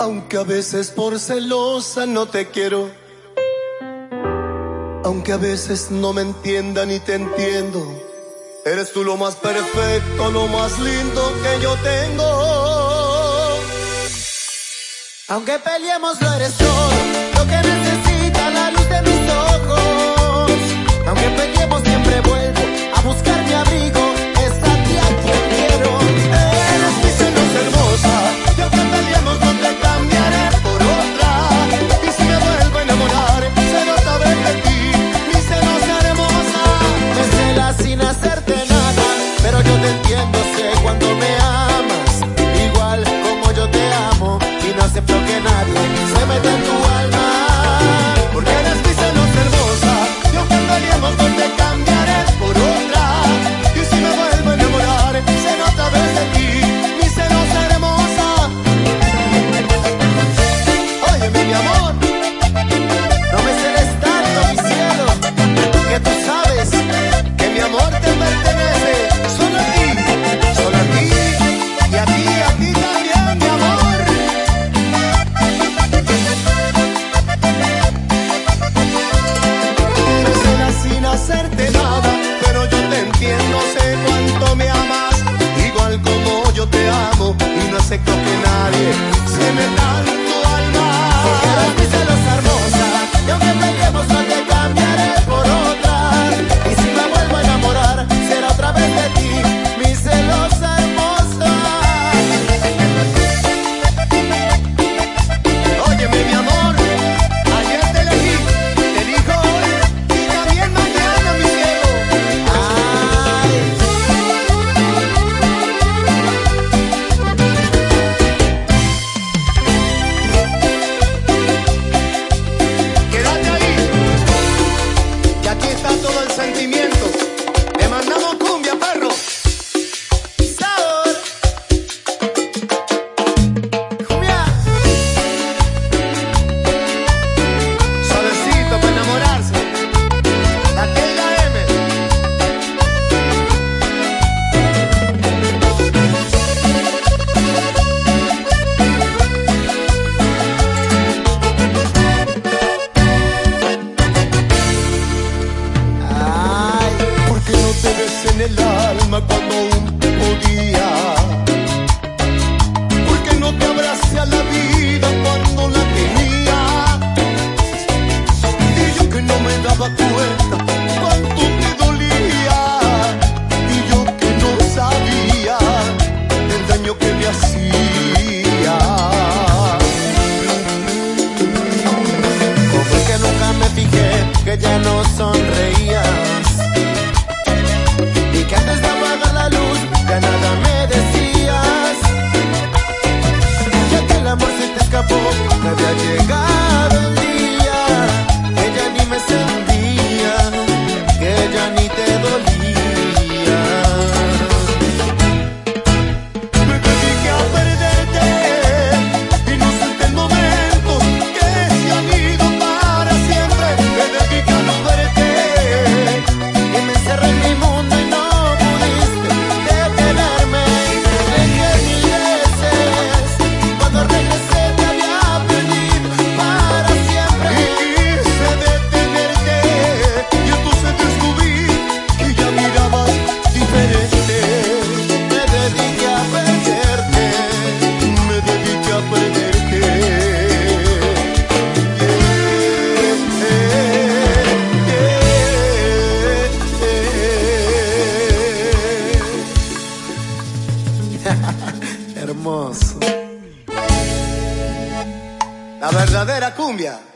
Aunque a veces por celosa no te quiero. Aunque a veces no me entienda ni te entiendo. Eres tú lo más perfecto, lo más lindo que yo tengo. Aunque peleemos, lo eres todo. Lo que necesita la luz de mi secos que nadie se me da. daba cuenta cuánto me dolía y yo que no sabía el daño que me hacía. hermoso. La verdadera cumbia.